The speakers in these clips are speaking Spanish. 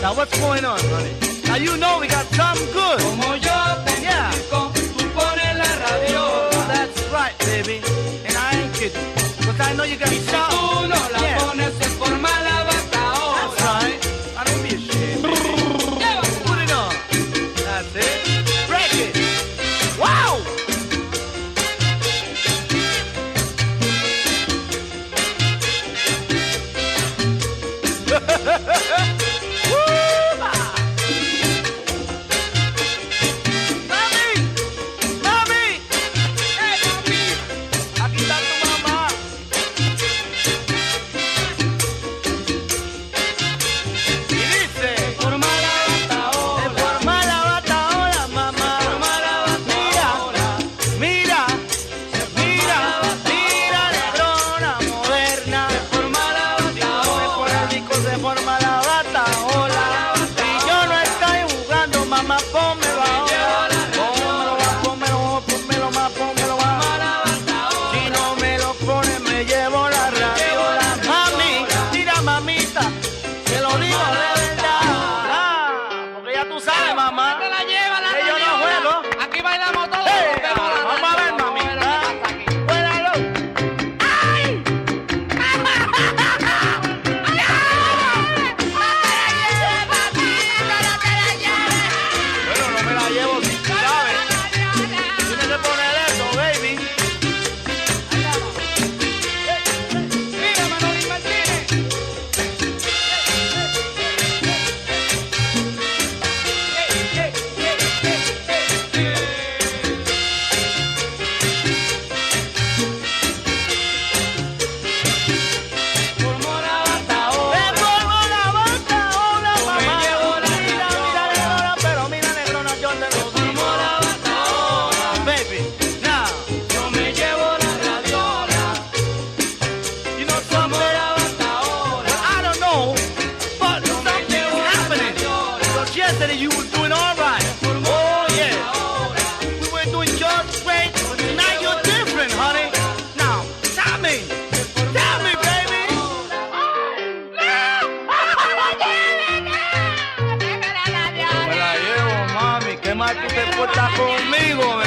Now what's going on, honey? Now you know we got something good. Como yo te yeah. tú pones la radio. That's right, baby. And I ain't kidding. Cause I know you got something. Si tú no la yeah. pones, la llevo. said that you were doing all right. Oh, yeah. We were doing just great. Now you're different, honey. Now, tell me. Tell me, baby. Te la llevo, oh, mami, ¿qué más tú te portas conmigo?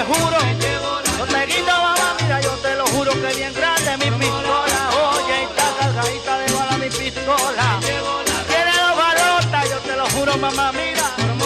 te juro. Yo te quito, mamá, mira, yo te lo juro que bien grande mi pistola. Oye, está cargadita de bala mi pistola. Tiene dos barotas, yo te lo juro, mamá, mira.